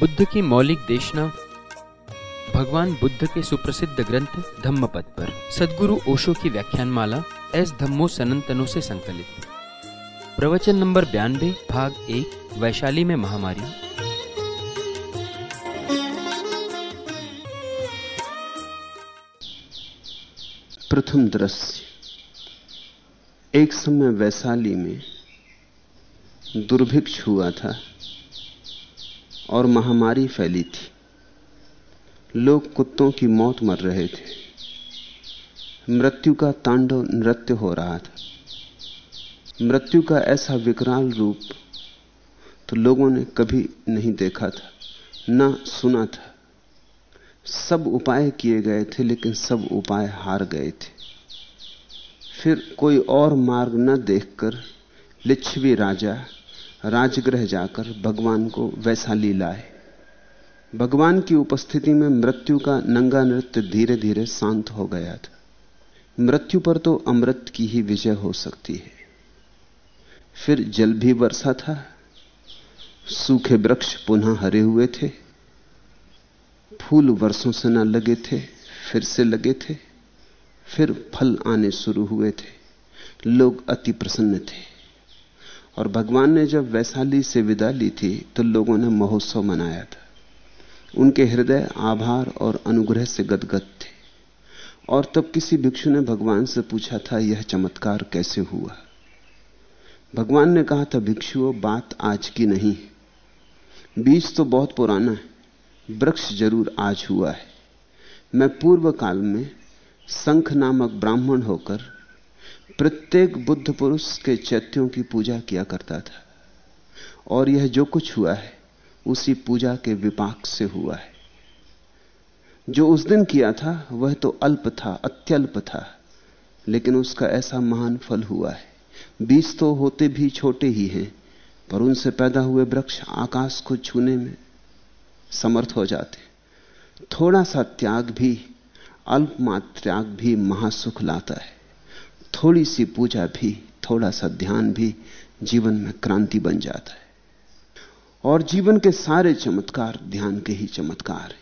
बुद्ध की मौलिक देशना, भगवान बुद्ध के सुप्रसिद्ध ग्रंथ धम्मपद पर। सदगुरु ओशो की व्याख्यान माला एस धम्मो सनंतनों से संकलित। प्रवचन नंबर बयानबे भाग एक, वैशाली में महामारी। प्रथम दृश्य। एक समय वैशाली में दुर्भिक्ष हुआ था। और महामारी फैली थी। लोग कुत्तों की मौत मर रहे थे। मृत्यु का तांडव नृत्य हो रहा था। मृत्यु का ऐसा विकराल रूप तो लोगों ने कभी नहीं देखा था, न सुना था। सब उपाय किए गए थे, लेकिन सब उपाय हार गए थे। फिर कोई और मार्ग न देखकर लिच्छवी राजा राजगृह जाकर भगवान को वैशाली लाए भगवान की उपस्थिति में मृत्यु का नंगा नृत्य धीरे धीरे शांत हो गया था। मृत्यु पर तो अमृत की ही विजय हो सकती है। फिर जल भी वर्षा था। सूखे वृक्ष पुनः हरे हुए थे। फूल वर्षों से न लगे थे, फिर से लगे थे। फिर फल आने शुरू हुए थे। लोग अति प्रसन्न थे। और भगवान ने जब वैशाली से विदा ली थी तो लोगों ने महोत्सव मनाया था। उनके हृदय आभार और अनुग्रह से गदगद थे। और तब किसी भिक्षु ने भगवान से पूछा था, यह चमत्कार कैसे हुआ? भगवान ने कहा, था भिक्षुओं, बात आज की नहीं बीज तो बहुत पुराना है, वृक्ष ज़रूर आज हुआ है। मैं पूर्व काल में संख नामक ब्राह्मण होकर प्रत्येक बुद्ध पुरुष के चैत्यों की पूजा किया करता था। और यह जो कुछ हुआ है, उसी पूजा के विपाक से हुआ है। जो उस दिन किया था, वह तो अल्प था, अत्यल्प था, लेकिन उसका ऐसा महान फल हुआ है। बीज तो होते भी छोटे ही हैं, पर उनसे पैदा हुए वृक्ष आकाश को छूने में समर्थ हो जाते। थोड़ा सा त्याग भी, अल्प त्याग भी महासुख लाता है। थोड़ी सी पूजा भी, थोड़ा सा ध्यान भी जीवन में क्रांति बन जाता है। और जीवन के सारे चमत्कार ध्यान के ही चमत्कार हैं।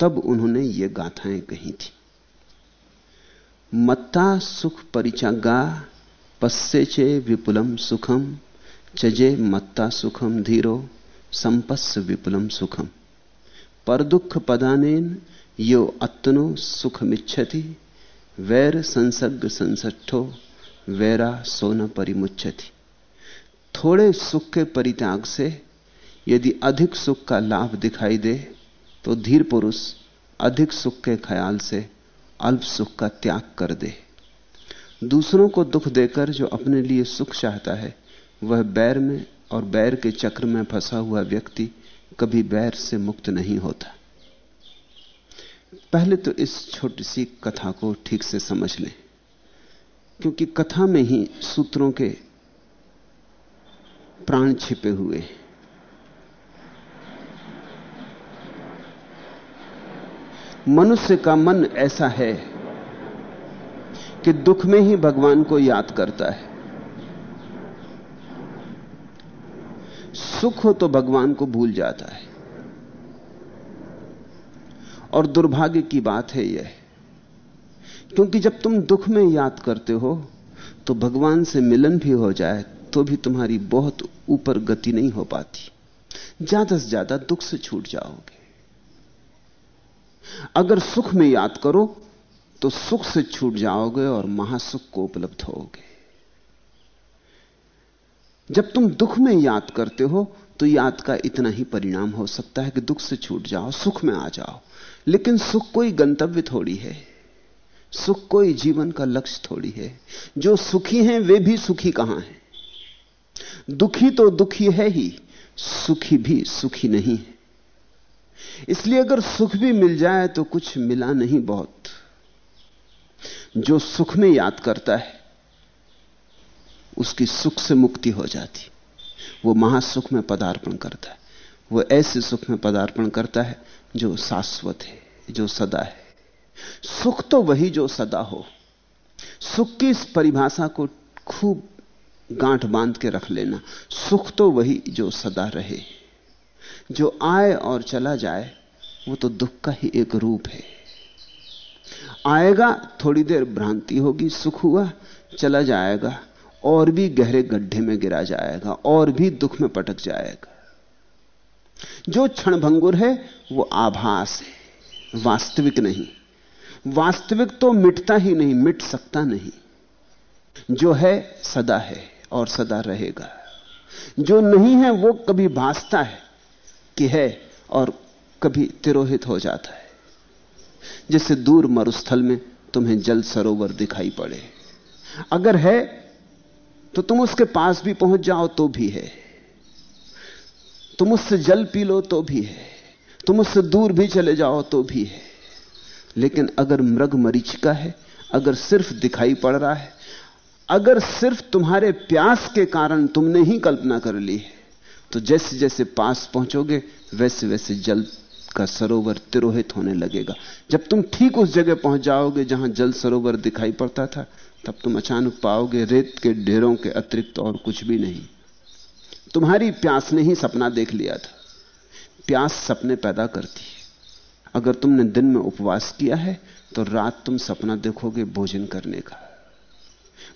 तब उन्होंने ये गाथाएँ कही थी। मत्ता सुख परिचागा, पस्से चे विपुलम सुखम, चजे मत्ता सुखम धीरो, संपस्स विपुलम सुखम। पर दुख पदानेन, यो अत्नो सुखमिच्छति वैर संसर्ग संसठो वैरा सोन परिमुच्छति। थोड़े सुख के परित्याग से यदि अधिक सुख का लाभ दिखाई दे तो धीर पुरुष अधिक सुख के ख्याल से अल्प सुख का त्याग कर दे। दूसरों को दुख देकर जो अपने लिए सुख चाहता है, वह बैर में और बैर के चक्र में फंसा हुआ व्यक्ति कभी बैर से मुक्त नहीं होता। पहले तो इस छोटी सी कथा को ठीक से समझ लें, क्योंकि कथा में ही सूत्रों के प्राण छिपे हुए मनुष्य का मन ऐसा है कि दुख में ही भगवान को याद करता है। सुख हो तो भगवान को भूल जाता है। और दुर्भाग्य की बात है यह। क्योंकि जब तुम दुख में याद करते हो तो भगवान से मिलन भी हो जाए तो भी तुम्हारी बहुत ऊपर गति नहीं हो पाती। ज़्यादा से ज़्यादा दुख से छूट जाओगे। अगर सुख में याद करो तो सुख से छूट जाओगे और महासुख को उपलब्ध होगे। जब तुम दुख में याद करते हो तो याद का इतना ही परिणाम हो सकता है कि दुख से छूट जाओ, सुख में आ जाओ। लेकिन सुख कोई गंतव्य थोड़ी है। सुख कोई जीवन का लक्ष्य थोड़ी है। जो सुखी हैं, वे भी सुखी कहाँ हैं? दुखी तो दुखी है ही, सुखी भी सुखी नहीं है। इसलिए अगर सुख भी मिल जाए तो कुछ मिला नहीं बहुत। जो सुख में याद करता है, उसकी सुख से मुक्ति हो जाती। वो महासुख में पदार्पण करता है। वो ऐसे सुख में पदार्पण करता है जो शाश्वत है, जो सदा है। सुख तो वही जो सदा हो। सुख की इस परिभाषा को खूब गांठ बाँध के रख लेना। सुख तो वही जो सदा रहे। जो आए और चला जाए, वो तो दुख का ही एक रूप है। आएगा, थोड़ी देर भ्रांति होगी, सुख हुआ, चला जाएगा। और भी गहरे गड्ढे में गिरा जाएगा, और भी दुख में पटक जाएगा। जो क्षणभंगुर है, वो आभास है, वास्तविक नहीं। वास्तविक तो मिटता ही नहीं, मिट सकता नहीं। जो है, सदा है और सदा रहेगा। जो नहीं है, वो कभी भासता है, कि है और कभी तिरोहित हो जाता है। जैसे दूर मरुस्थल में तुम्हें जल सरोवर दिखाई पड़े। अगर है तो तुम उसके पास भी पहुँच जाओ तो भी है। तुम उससे जल पी लो तो भी है। तुम उससे दूर भी चले जाओ तो भी है। लेकिन अगर मृग मरीचिका है, अगर सिर्फ़ दिखाई पड़ रहा है, अगर सिर्फ़ तुम्हारे प्यास के कारण तुमने ही कल्पना कर ली है तो जैसे जैसे पास पहुंचोगे वैसे वैसे जल का सरोवर तिरोहित होने लगेगा। जब तुम ठीक उस जगह पहुँच जाओगे जहाँ जल सरोवर दिखाई पड़ता था, तब तुम अचानक पाओगे रेत के ढेरों के अतिरिक्त और कुछ भी नहीं। तुम्हारी प्यास ने ही सपना देख लिया था। प्यास सपने पैदा करती है। अगर तुमने दिन में उपवास किया है तो रात तुम सपना देखोगे भोजन करने का।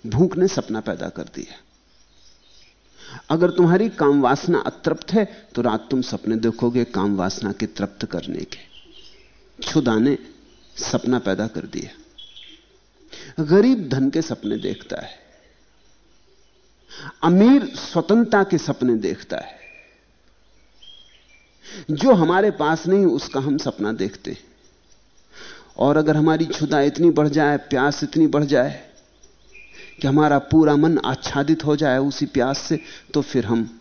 भूख ने सपना पैदा कर दिया अगर तुम्हारी काम वासना अतृप्त है तो रात तुम सपने देखोगे काम वासना के तृप्त करने के। क्षुदा ने सपना पैदा कर दिया। गरीब धन के सपने देखता है। अमीर स्वतंत्रता के सपने देखता है। जो हमारे पास नहीं, उसका हम सपना देखते हैं। और अगर हमारी क्षुदा इतनी बढ़ जाए, प्यास इतनी बढ़ जाए कि हमारा पूरा मन आच्छादित हो जाए उसी प्यास से तो फिर हम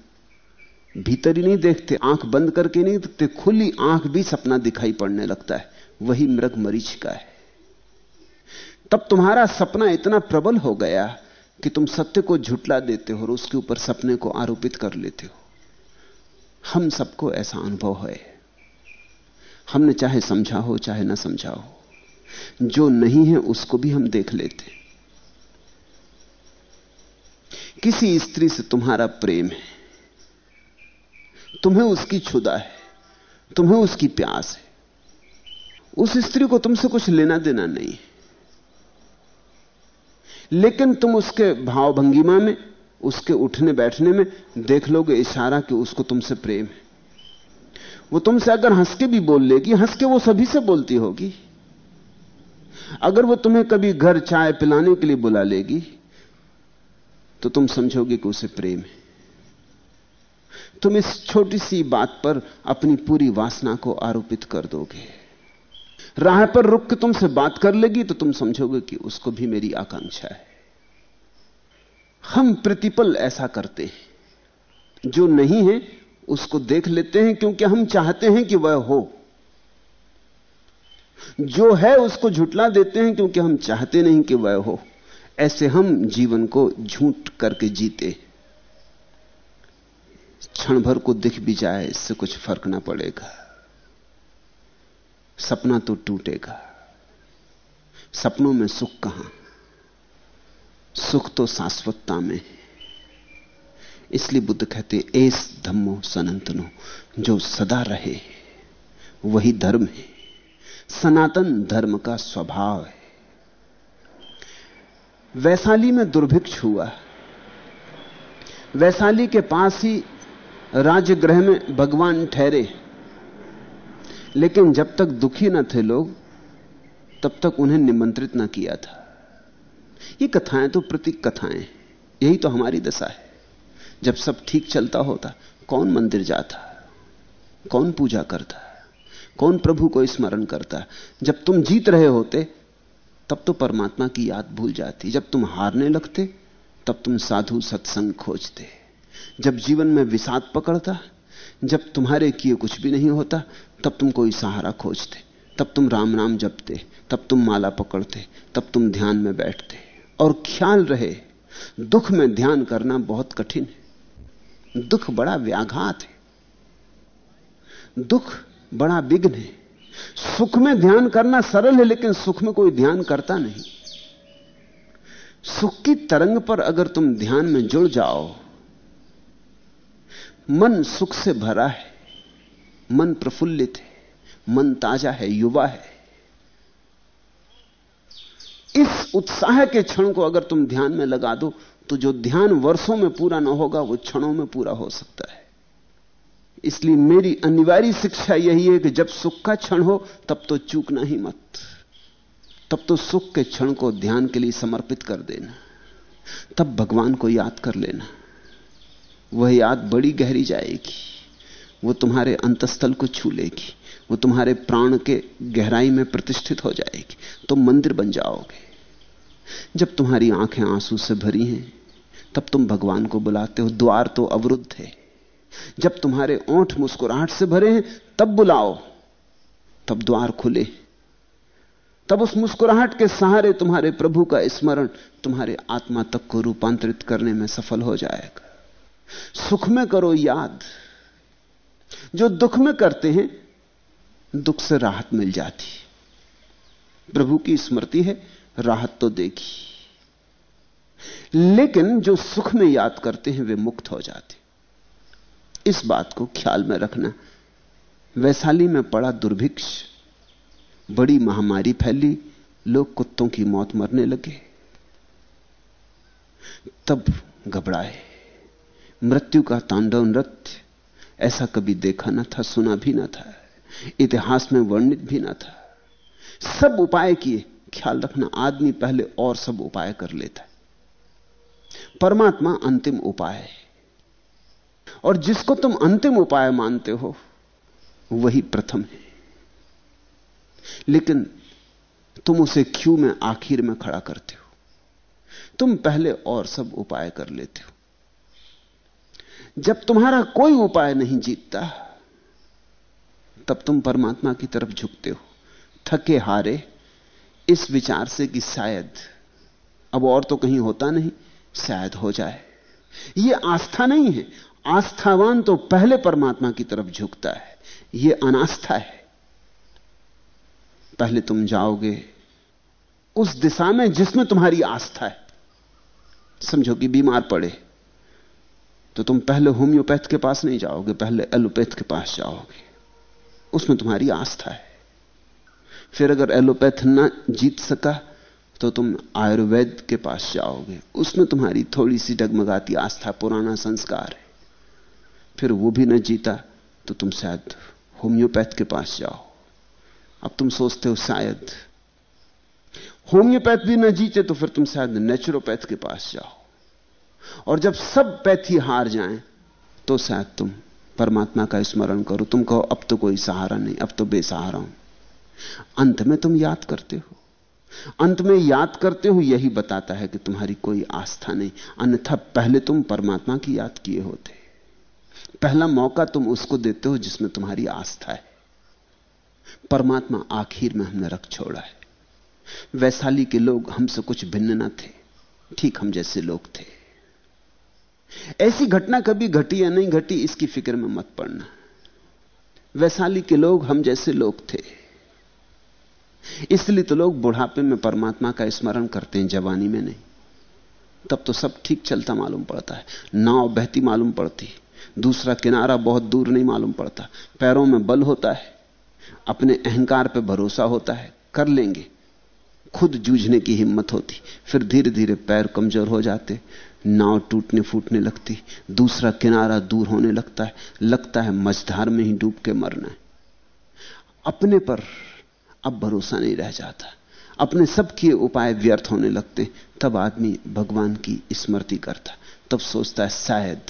भीतर ही नहीं देखते, आँख बंद करके नहीं देखते, खुली आँख भी सपना दिखाई पड़ने लगता है। वही मृग मरीच का है। तब तुम्हारा सपना इतना प्रबल हो गया कि तुम सत्य को झुटला देते हो और उसके ऊपर सपने को आरोपित कर लेते हो। हम सबको ऐसा अनुभव है। हमने चाहे समझा हो, चाहे ना समझा हो, जो नहीं है उसको भी हम देख लेते किसी स्त्री से तुम्हारा प्रेम है। तुम्हें उसकी क्षुदा है। तुम्हें उसकी प्यास है। उस स्त्री को तुमसे कुछ लेना देना नहीं है। लेकिन तुम उसके भाव भंगिमा में, उसके उठने बैठने में देख लोगे, इशारा कि उसको तुमसे प्रेम है। वो तुमसे अगर हंस के भी बोल लेगी, हंस के वो सभी से बोलती होगी। अगर वो तुम्हें कभी घर चाय पिलाने के लिए बुला लेगी तो तुम समझोगे कि उसे प्रेम है। तुम इस छोटी सी बात पर अपनी पूरी वासना को आरोपित कर दोगे। राह पर रुक के तुमसे बात कर लेगी तो तुम समझोगे कि उसको भी मेरी आकांक्षा है। हम प्रतिपल ऐसा करते हैं। जो नहीं है, उसको देख लेते हैं क्योंकि हम चाहते हैं कि वह हो। जो है, उसको झुटला देते हैं क्योंकि हम चाहते नहीं कि वह हो। ऐसे हम जीवन को झूठ करके जीते। क्षण भर को दिख भी जाए, इससे कुछ फ़र्क ना पड़ेगा। सपना तो टूटेगा। सपनों में सुख कहाँ? सुख तो शाश्वतता में है। इसलिए बुद्ध कहते एस धम्मो सनातनो, जो सदा रहे, वही धर्म है। सनातन धर्म का स्वभाव है। वैशाली में दुर्भिक्ष हुआ। वैशाली के पास ही राजगृह में भगवान ठहरे। लेकिन जब तक दुखी न थे लोग, तब तक उन्हें निमंत्रित न किया था। ये कथाएँ तो प्रतीक कथाएँ यही तो हमारी दशा है। जब सब ठीक चलता होता, कौन मंदिर जाता? कौन पूजा करता? कौन प्रभु को स्मरण करता? जब तुम जीत रहे होते तब तो परमात्मा की याद भूल जाती। जब तुम हारने लगते, तब तुम साधु सत्संग खोजते। जब जीवन में विषाद पकड़ता, जब तुम्हारे किए कुछ भी नहीं होता, तब तुम कोई सहारा खोजते। तब तुम राम राम जपते, तब तुम माला पकड़ते, तब तुम ध्यान में बैठते। और ख्याल रहे, दुख में ध्यान करना बहुत कठिन है। दुख बड़ा व्याघात है। दुख बड़ा विघ्न है। सुख में ध्यान करना सरल है, लेकिन सुख में कोई ध्यान करता नहीं। सुख की तरंग पर अगर तुम ध्यान में जुड़ जाओ, मन सुख से भरा है, मन प्रफुल्लित है, मन ताज़ा है, युवा है। इस उत्साह के क्षण को अगर तुम ध्यान में लगा दो तो जो ध्यान वर्षों में पूरा ना होगा, वो क्षणों में पूरा हो सकता है। इसलिए मेरी अनिवार्य शिक्षा यही है कि जब सुख का क्षण हो, तब तो चूकना ही मत। तब तो सुख के क्षण को ध्यान के लिए समर्पित कर देना। तब भगवान को याद कर लेना। वह याद बड़ी गहरी जाएगी। वो तुम्हारे अंतस्थल को छू लेगी। वो तुम्हारे प्राण के गहराई में प्रतिष्ठित हो जाएगी। तो मंदिर बन जाओगे। जब तुम्हारी आँखें आँसू से भरी हैं, तब तुम भगवान को बुलाते हो। द्वार तो अवरुद्ध है। जब तुम्हारे ओंठ मुस्कुराहट से भरे हैं, तब बुलाओ, तब द्वार खुले। तब उस मुस्कुराहट के सहारे तुम्हारे प्रभु का स्मरण, तुम्हारे आत्मा तक को रूपांतरित करने में सफल हो जाएगा। सुख में करो याद। जो दुख में करते हैं, दुख से राहत मिल जाती प्रभु की स्मृति है, राहत तो देगी। लेकिन जो सुख में याद करते हैं, वे मुक्त हो जाते इस बात को ख्याल में रखना। वैशाली में पड़ा दुर्भिक्ष, बड़ी महामारी फैली, लोग कुत्तों की मौत मरने लगे। तब घबराए। मृत्यु का तांडव नृत्य, ऐसा कभी देखा ना था, सुना भी ना था। इतिहास में वर्णित भी ना था। सब उपाय किए। ख्याल रखना, आदमी पहले और सब उपाय कर लेता है। परमात्मा अंतिम उपाय है। और जिसको तुम अंतिम उपाय मानते हो, वही प्रथम है। लेकिन तुम उसे क्यू में आखिर में खड़ा करते हो? तुम पहले और सब उपाय कर लेते हो। जब तुम्हारा कोई उपाय नहीं जीतता, तब तुम परमात्मा की तरफ़ झुकते हो। थके हारे, इस विचार से कि शायद, अब और तो कहीं होता नहीं, शायद हो जाए। यह आस्था नहीं है। आस्थावान तो पहले परमात्मा की तरफ़ झुकता है। यह अनास्था है। पहले तुम जाओगे, उस दिशा में जिसमें तुम्हारी आस्था है। समझो कि बीमार पड़े तो तुम पहले होम्योपैथ के पास नहीं जाओगे, पहले एलोपैथ के पास जाओगे। उसमें तुम्हारी आस्था है। फिर अगर एलोपैथ ना जीत सका तो तुम आयुर्वेद के पास जाओगे। उसमें तुम्हारी थोड़ी सी डगमगाती आस्था पुराना संस्कार है। फिर वो भी न जीता तो तुम शायद होम्योपैथ के पास जाओ। अब तुम सोचते हो शायद होम्योपैथ भी न जीते तो फिर तुम शायद नेचुरोपैथ के पास जाओ। और जब सब पैथी हार जाएँ तो शायद तुम परमात्मा का स्मरण करो। तुम कहो, अब तो कोई सहारा नहीं, अब तो बेसहारा हूँ। अंत में तुम याद करते हो। अंत में याद करते हो, यही बताता है कि तुम्हारी कोई आस्था नहीं। अन्यथा पहले तुम परमात्मा की याद किए होते। पहला मौका तुम उसको देते हो जिसमें तुम्हारी आस्था है। परमात्मा आखिर में हमने रख छोड़ा है। वैशाली के लोग हमसे कुछ भिन्न न थे। ठीक हम जैसे लोग थे। ऐसी घटना कभी घटी या नहीं घटी, इसकी फ़िक्र में मत पड़ना। वैशाली के लोग हम जैसे लोग थे। इसलिए तो लोग बुढ़ापे में परमात्मा का स्मरण करते हैं, जवानी में नहीं। तब तो सब ठीक चलता मालूम पड़ता है। नाव बहती मालूम पड़ती दूसरा किनारा बहुत दूर नहीं मालूम पड़ता। पैरों में बल होता है। अपने अहंकार पर भरोसा होता है। कर लेंगे। खुद जूझने की हिम्मत होती। फिर धीरे धीरे पैर कमज़ोर हो जाते। नाव टूटने फूटने लगती। दूसरा किनारा दूर होने लगता है। लगता है मझधार में ही डूब के मरना है। अपने पर अब भरोसा नहीं रह जाता। अपने सब किए उपाय व्यर्थ होने लगते, तब आदमी भगवान की स्मृति करता। तब सोचता है, शायद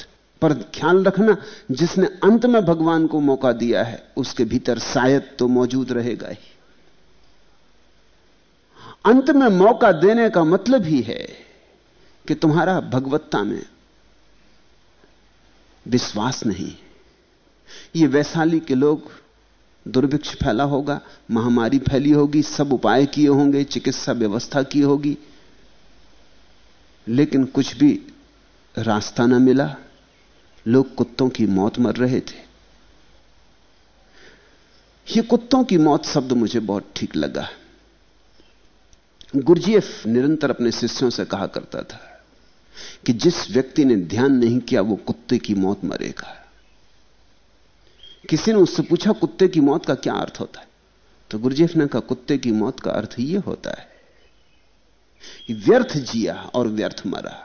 पर ख्याल रखना, जिसने अंत में भगवान को मौका दिया है, उसके भीतर शायद तो मौजूद रहेगा ही। अंत में मौका देने का मतलब ही है कि तुम्हारा भगवत्ता में विश्वास नहीं ये वैशाली के लोग दुर्भिक्ष फैला होगा, महामारी फैली होगी, सब उपाय किए होंगे, चिकित्सा व्यवस्था की होगी। लेकिन कुछ भी रास्ता न मिला, लोग कुत्तों की मौत मर रहे थे। यह कुत्तों की मौत शब्द मुझे बहुत ठीक लगा। गुरजीएफ निरंतर अपने शिष्यों से कहा करता था कि जिस व्यक्ति ने ध्यान नहीं किया, वो कुत्ते की मौत मरेगा। किसी ने उससे पूछा, कुत्ते की मौत का क्या अर्थ होता है? तो गुरुजेफ ने कहा, कुत्ते की मौत का अर्थ यह होता है व्यर्थ जिया और व्यर्थ मरा।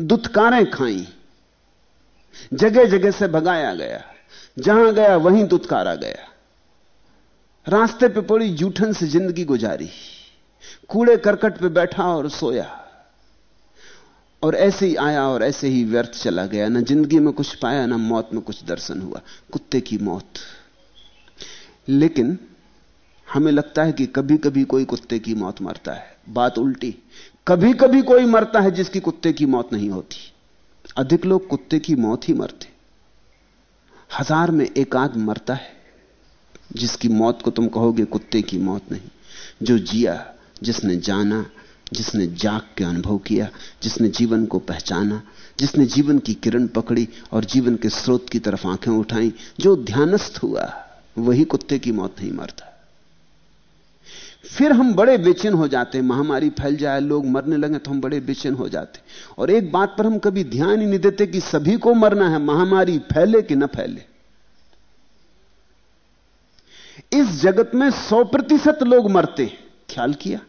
दुत्कारें खाई जगह जगह से भगाया गया, जहाँ गया वहीं दुत्कारा गया। रास्ते पे पड़ी जूठन से ज़िंदगी गुजारी कूड़े करकट पे बैठा और सोया। और ऐसे ही आया और ऐसे ही व्यर्थ चला गया। ना ज़िंदगी में कुछ पाया, ना मौत में कुछ दर्शन हुआ। कुत्ते की मौत। लेकिन हमें लगता है कि कभी कभी कोई कुत्ते की मौत मरता है। बात उल्टी। कभी कभी कोई मरता है जिसकी कुत्ते की मौत नहीं होती। अधिक लोग कुत्ते की मौत ही मरते। हज़ार में एक आध मरता है जिसकी मौत को तुम कहोगे कुत्ते की मौत नहीं। जो जिया, जिसने जाना जिसने जाग के अनुभव किया, जिसने जीवन को पहचाना, जिसने जीवन की किरण पकड़ी और जीवन के स्रोत की तरफ़ आँखें उठाई, जो ध्यानस्थ हुआ, वही कुत्ते की मौत नहीं मरता। फिर हम बड़े बेचैन हो जाते, महामारी फैल जाए, लोग मरने लगे तो हम बड़े बेचैन हो जाते। और एक बात पर हम कभी ध्यान ही नहीं देते कि सभी को मरना है, महामारी फैले कि न फैले। इस जगत में सौ प्रतिशत लोग मरते ख्याल किया?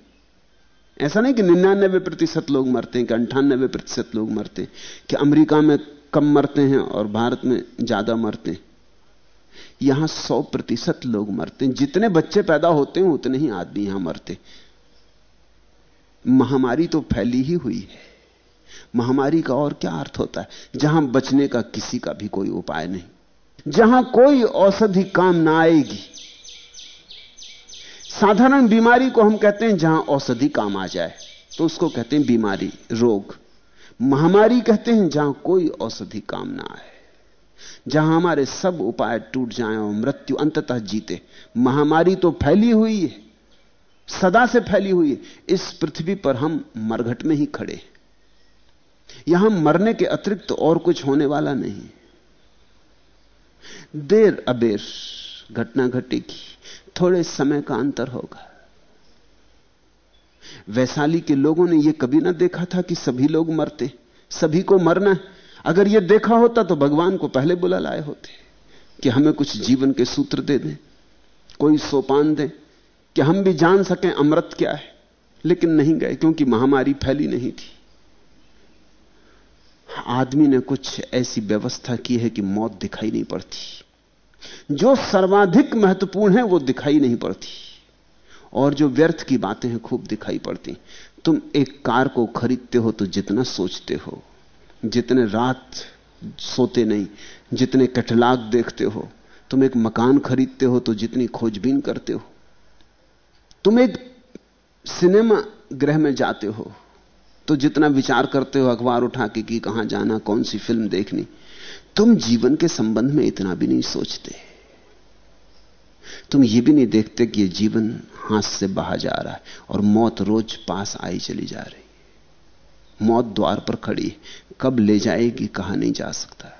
ऐसा नहीं कि निन्यानबे प्रतिशत लोग मरते हैं, कि अंठानबे प्रतिशत लोग मरते हैं, कि अमेरिका में कम मरते हैं और भारत में ज़्यादा मरते हैं। यहाँ सौ प्रतिशत लोग मरते हैं। जितने बच्चे पैदा होते हैं, उतने ही आदमी यहाँ मरते महामारी तो फैली ही हुई है। महामारी का और क्या अर्थ होता है? जहाँ बचने का किसी का भी कोई उपाय नहीं। जहाँ कोई औषधि काम ना आएगी साधारण बीमारी को हम कहते हैं जहाँ औषधि काम आ जाए तो उसको कहते हैं बीमारी, रोग। महामारी कहते हैं जहाँ कोई औषधि काम ना आए, जहाँ हमारे सब उपाय टूट जाएँ और मृत्यु अंततः जीते। महामारी तो फैली हुई है, सदा से फैली हुई है। इस पृथ्वी पर हम मरघट में ही खड़े यहाँ मरने के अतिरिक्त तो और कुछ होने वाला नहीं देर अबेर घटना घटेगी। थोड़े समय का अंतर होगा। वैशाली के लोगों ने यह कभी ना देखा था कि सभी लोग मरते। सभी को मरना है। अगर यह देखा होता तो भगवान को पहले बुला लाए होते कि हमें कुछ जीवन के सूत्र दे दें, कोई सोपान दें, कि हम भी जान सकें अमृत क्या है। लेकिन नहीं गए, क्योंकि महामारी फैली नहीं थी। आदमी ने कुछ ऐसी व्यवस्था की है कि मौत दिखाई नहीं पड़ती। जो सर्वाधिक महत्वपूर्ण है, वो दिखाई नहीं पड़ती। और जो व्यर्थ की बातें हैं, खूब दिखाई पड़ती। तुम एक कार को खरीदते हो तो जितना सोचते हो, जितने रात सोते नहीं, जितने कटलाग देखते हो, तुम एक मकान खरीदते हो तो जितनी खोजबीन करते हो। तुम एक सिनेमा गृह में जाते हो तो जितना विचार करते हो, अखबार उठा के कि कहाँ जाना, कौन सी फ़िल्म देखनी तुम जीवन के संबंध में इतना भी नहीं सोचते। तुम ये भी नहीं देखते कि ये जीवन हाथ से बहा जा रहा है और मौत रोज पास आई चली जा रही मौत द्वार पर खड़ी कब ले जाएगी, कहा नहीं जा सकता।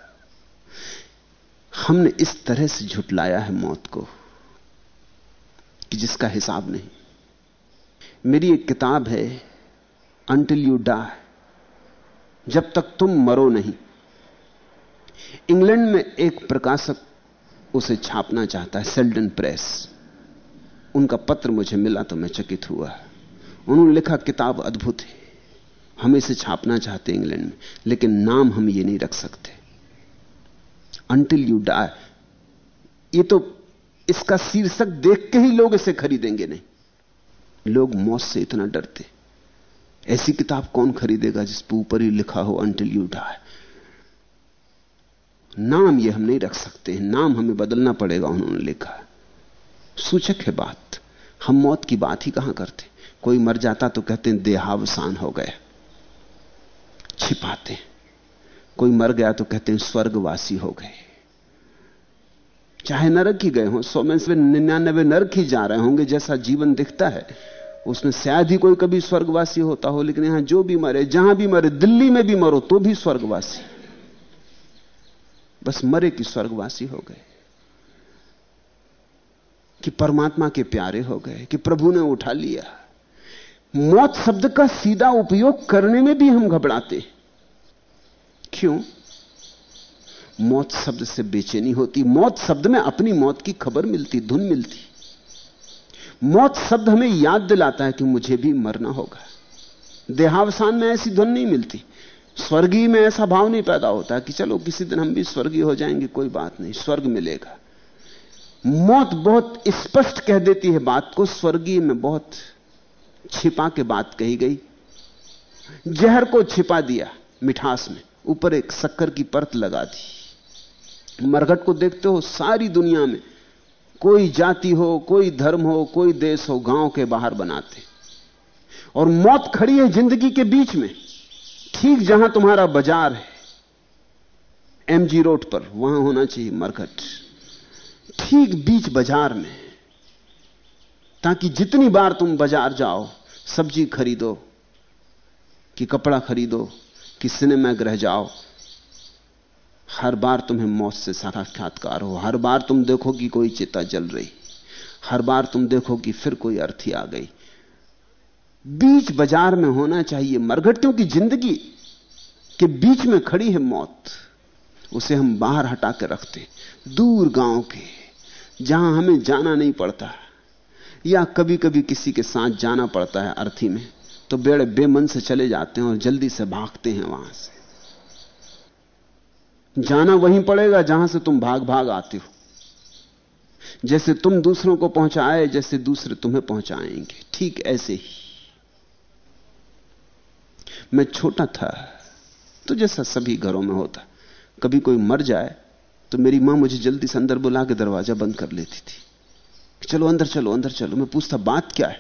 हमने इस तरह से झुटलाया है मौत को कि जिसका हिसाब नहीं। मेरी एक किताब है अंटिल यू डा जब तक तुम मरो नहीं इंग्लैंड में एक प्रकाशक उसे छापना चाहता है सेल्डन प्रेस उनका पत्र मुझे मिला तो मैं चकित हुआ। उन्होंने लिखा, किताब अद्भुत है। हम इसे छापना चाहते इंग्लैंड में, लेकिन नाम हम ये नहीं रख सकते। अंटिल यू डाई ये तो इसका शीर्षक देख के ही लोग इसे खरीदेंगे नहीं। लोग मौत से इतना डरते। ऐसी किताब कौन खरीदेगा जिस पर ऊपर ही लिखा हो अंटिल यू डाई नाम ये हम नहीं रख सकते हैं, नाम हमें बदलना पड़ेगा, उन्होंने लिखा सूचक है बात। हम मौत की बात ही कहाँ करते कोई मर जाता तो कहते हैं, देहावसान हो गया। छिपाते कोई मर गया तो कहते हैं, स्वर्गवासी हो गए। चाहे नरक ही गए हो, सौ में से निन्यानबे नरक ही जा रहे होंगे, जैसा जीवन दिखता है। उसमें शायद ही कोई कभी स्वर्गवासी होता हो, लेकिन यहाँ जो भी मरे, जहाँ भी मरे, दिल्ली में भी मरो तो भी स्वर्गवासी। बस मरे कि स्वर्गवासी हो गए, कि परमात्मा के प्यारे हो गए, कि प्रभु ने उठा लिया। मौत शब्द का सीधा उपयोग करने में भी हम घबराते क्यों? मौत शब्द से बेचैनी होती। मौत शब्द में अपनी मौत की खबर मिलती, धुन मिलती। मौत शब्द हमें याद दिलाता है कि मुझे भी मरना होगा। देहावसान में ऐसी धुन नहीं मिलती। स्वर्गीय में ऐसा भाव नहीं पैदा होता कि चलो किसी दिन हम भी स्वर्गीय हो जाएँगे, कोई बात नहीं, स्वर्ग मिलेगा। मौत बहुत स्पष्ट कह देती है बात को, स्वर्गीय में बहुत छिपा के बात कही गई। जहर को छिपा दिया मिठास में, ऊपर एक शक्कर की परत लगा दी। मरघट को देखते हो सारी दुनिया में कोई जाति हो, कोई धर्म हो, कोई देश हो, गाँव के बाहर बनाते। और मौत खड़ी है ज़िंदगी के बीच में। ठीक जहाँ तुम्हारा बाज़ार है एमजी रोड पर, वहाँ होना चाहिए मरकट। ठीक बीच बाज़ार में, ताकि जितनी बार तुम बाज़ार जाओ, सब्ज़ी खरीदो, कि कपड़ा खरीदो, कि सिनेमा ग्रह जाओ, हर बार तुम्हें मौत से साक्षात्कार हो। हर बार तुम देखो कि कोई चिता जल रही, हर बार तुम देखो कि फिर कोई अर्थी आ गई। बीच बाज़ार में होना चाहिए। मरघट क्योंकि ज़िंदगी के बीच में खड़ी है मौत। उसे हम बाहर हटा के रखते दूर गाँव के, जहाँ हमें जाना नहीं पड़ता। या कभी कभी किसी के साथ जाना पड़ता है अर्थी में तो बेड़े बेमन से चले जाते हैं और जल्दी से भागते हैं वहाँ से। जाना वहीं पड़ेगा जहाँ से तुम भाग भाग आते हो। जैसे तुम दूसरों को पहुँचाए, जैसे दूसरे तुम्हें पहुंचाएँगे। ठीक ऐसे ही। मैं छोटा था तो जैसा सभी घरों में होता। कभी कोई मर जाए तो मेरी माँ मुझे जल्दी से अंदर बुला के दरवाज़ा बंद कर लेती थी। चलो, अंदर चलो अंदर चलो, मैं पूछता, बात क्या है?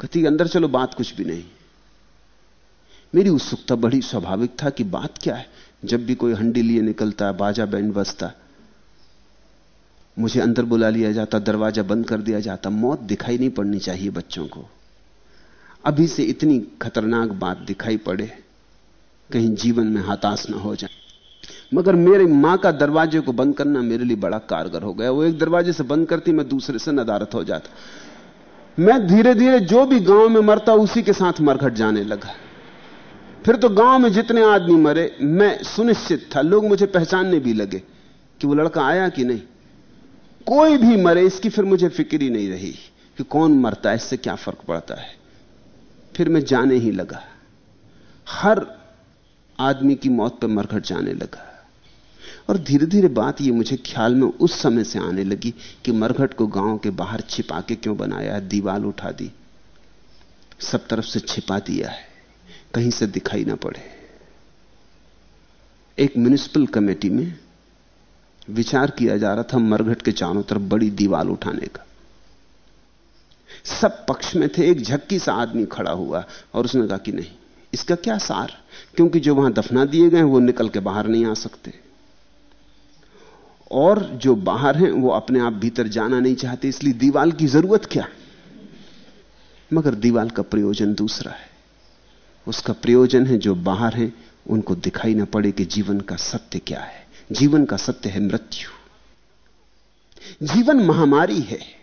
कहती, अंदर चलो, बात कुछ भी नहीं। मेरी उत्सुकता बड़ी स्वाभाविक था कि बात क्या है। जब भी कोई हंडी लिए निकलता, बाजा बैंड बजता, मुझे अंदर बुला लिया जाता, दरवाज़ा बंद कर दिया जाता, मौत दिखाई नहीं पड़नी चाहिए बच्चों को। अभी से इतनी खतरनाक बात दिखाई पड़े, कहीं जीवन में हताश ना हो जाए। मगर मेरी माँ का दरवाजे को बंद करना मेरे लिए बड़ा कारगर हो गया। वो एक दरवाजे से बंद करती, मैं दूसरे से नदारत हो जाता। मैं धीरे धीरे जो भी गाँव में मरता, उसी के साथ मरघट जाने लगा। फिर तो गाँव में जितने आदमी मरे, मैं सुनिश्चित था, लोग मुझे पहचानने भी लगे कि वो लड़का आया कि नहीं। कोई भी मरे, इसकी फिर मुझे फ़िक्र ही नहीं रही कि कौन मरता है, इससे क्या फ़र्क पड़ता है। फिर मैं जाने ही लगा। हर आदमी की मौत पर मरघट जाने लगा। और धीरे धीरे बात ये मुझे ख्याल में उस समय से आने लगी कि मरघट को गाँव के बाहर छिपा के क्यों बनाया दीवाल उठा दी। सब तरफ़ से छिपा दिया है, कहीं से दिखाई ना पड़े। एक म्यूनिसिपल कमेटी में विचार किया जा रहा था मरघट के चारों तरफ़ बड़ी दीवाल उठाने का। सब पक्ष में थे, एक झक्की सा आदमी खड़ा हुआ और उसने कहा कि नहीं, इसका क्या सार? क्योंकि जो वहाँ दफना दिए गए वो निकल के बाहर नहीं आ सकते। और जो बाहर हैं, वो अपने आप भीतर जाना नहीं चाहते, इसलिए दीवाल की ज़रूरत क्या? मगर दीवाल का प्रयोजन दूसरा है। उसका प्रयोजन है, जो बाहर है, उनको दिखाई ना पड़े कि जीवन का सत्य क्या है। जीवन का सत्य है मृत्यु। जीवन महामारी है।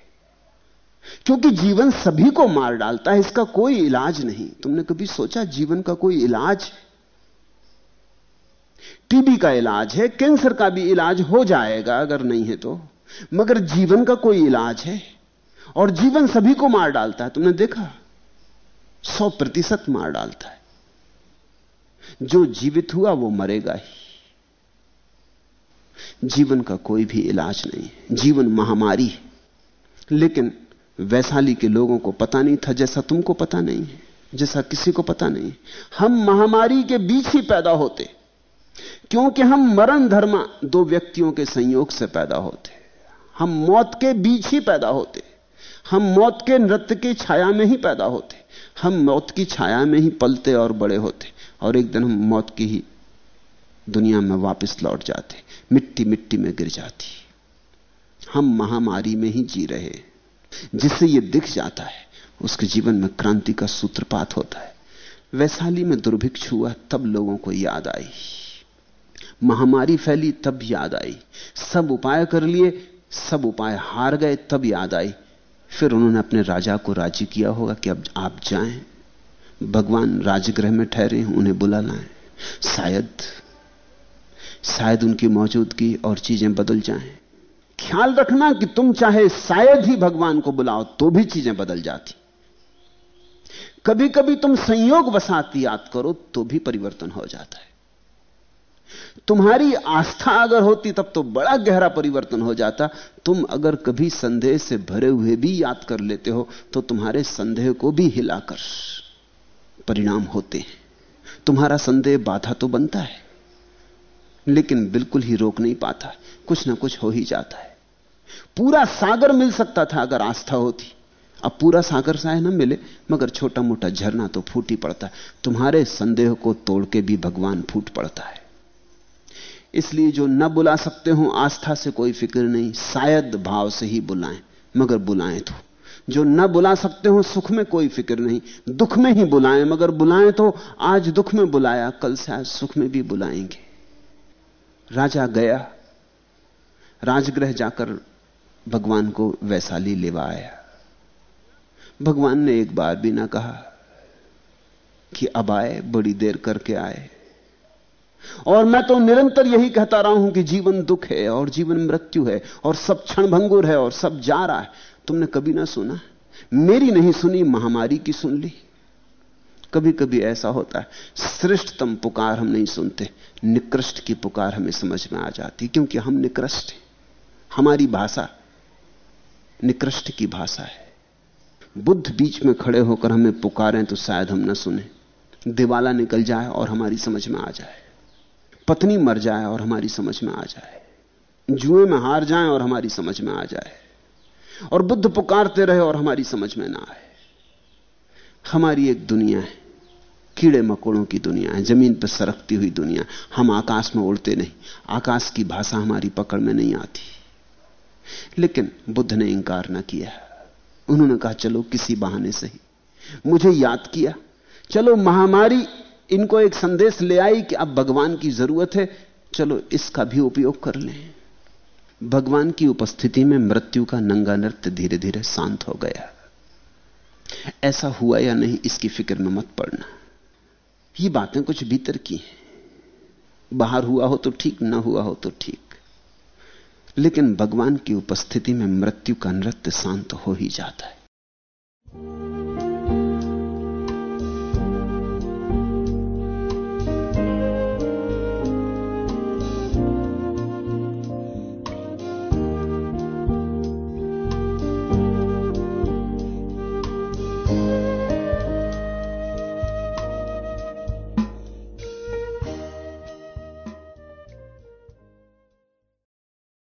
क्योंकि जीवन सभी को मार डालता है, इसका कोई इलाज नहीं। तुमने कभी सोचा जीवन का कोई इलाज? टीबी का इलाज है, कैंसर का भी इलाज हो जाएगा अगर नहीं है तो। मगर जीवन का कोई इलाज है, और जीवन सभी को मार डालता है। तुमने देखा? सौ प्रतिशत मार डालता है। जो जीवित हुआ, वो मरेगा ही। जीवन का कोई भी इलाज नहीं है। जीवन महामारी है। लेकिन वैशाली के लोगों को पता नहीं था, जैसा तुमको पता नहीं है, जैसा किसी को पता नहीं हम महामारी के बीच ही पैदा होते, क्योंकि हम मरण धर्मा दो व्यक्तियों के संयोग से पैदा होते। हम मौत के बीच ही पैदा होते, हम मौत के नृत्य की छाया में ही पैदा होते, हम मौत की छाया में ही पलते और बड़े होते, और एक दिन हम मौत की ही दुनिया में वापस लौट जाते, मिट्टी मिट्टी में गिर जाती। हम महामारी में ही जी रहे। जिससे यह दिख जाता है, उसके जीवन में क्रांति का सूत्रपात होता है। वैशाली में दुर्भिक्ष हुआ, तब लोगों को याद आई। महामारी फैली, तब याद आई। सब उपाय कर लिए, सब उपाय हार गए, तब याद आई। फिर उन्होंने अपने राजा को राज़ी किया होगा कि अब आप जाएँ। भगवान राजगृह में ठहरे, उन्हें बुला लाएँ। शायद शायद उनकी मौजूदगी और चीज़ें बदल जाएँ। ख्याल रखना कि तुम चाहे शायद ही भगवान को बुलाओ तो भी चीज़ें बदल जाती। कभी कभी तुम संयोग वसात याद करो तो भी परिवर्तन हो जाता है। तुम्हारी आस्था अगर होती, तब तो बड़ा गहरा परिवर्तन हो जाता। तुम अगर कभी संदेह से भरे हुए भी याद कर लेते हो तो तुम्हारे संदेह को भी हिलाकर परिणाम होते हैं। तुम्हारा संदेह बाधा तो बनता है। लेकिन बिल्कुल ही रोक नहीं पाता। कुछ ना कुछ हो ही जाता है। पूरा सागर मिल सकता था अगर आस्था होती। अब पूरा सागर शायद ना मिले, मगर छोटा मोटा झरना तो फूट ही पड़ता। है तुम्हारे संदेह को तोड़ के भी भगवान फूट पड़ता है। इसलिए जो न बुला सकते हो, आस्था से कोई फ़िक्र नहीं, शायद भाव से ही बुलाएँ, मगर बुलाएँ तो। जो न बुला सकते हो, सुख में कोई फ़िक्र नहीं, दुख में ही बुलाएँ, मगर बुलाएँ तो आज दुख में बुलाया, कल शायद सुख में भी बुलाएँगे। राजा गया, राजगृह जाकर भगवान को वैशाली लेवा आया। भगवान ने एक बार भी ना कहा कि अब आए, बड़ी देर करके आए। और मैं तो निरंतर यही कहता रहा हूँ कि जीवन दुख है और जीवन मृत्यु है और सब क्षण भंगुर है और सब जा रहा है। तुमने कभी ना सुना? मेरी नहीं सुनी, महामारी की सुन ली। कभी कभी ऐसा होता है, श्रेष्ठतम पुकार हम नहीं सुनते, निकृष्ट की पुकार हमें समझ में आ जाती, क्योंकि हम निकृष्ट हमारी भाषा निकृष्ट की भाषा है। बुद्ध बीच में खड़े होकर हमें पुकारें तो शायद हम न सुने। दिवाला निकल जाए और हमारी समझ में आ जाए। पत्नी मर जाए और हमारी समझ में आ जाए। जुए में हार जाए और हमारी समझ में आ जाए। और बुद्ध पुकारते रहे और हमारी समझ में ना आए। हमारी एक दुनिया है। कीड़े मकोड़ों की दुनिया है, ज़मीन पर सरकती हुई दुनिया हम आकाश में उड़ते नहीं, आकाश की भाषा हमारी पकड़ में नहीं आती। लेकिन बुद्ध ने इंकार ना किया। उन्होंने कहा, चलो, किसी बहाने से ही। मुझे याद किया, चलो, महामारी, इनको एक संदेश ले आई कि अब भगवान की ज़रूरत है, चलो, इसका भी उपयोग कर लें। भगवान की उपस्थिति में मृत्यु का नंगा नृत्य धीरे धीरे शांत हो गया। ऐसा हुआ या नहीं, इसकी फ़िक्र में मत पड़ना। ये बातें कुछ भीतर की हैं। बाहर हुआ हो तो ठीक, ना हुआ हो तो ठीक। लेकिन भगवान की उपस्थिति में मृत्यु का नृत्य शांत हो ही जाता है।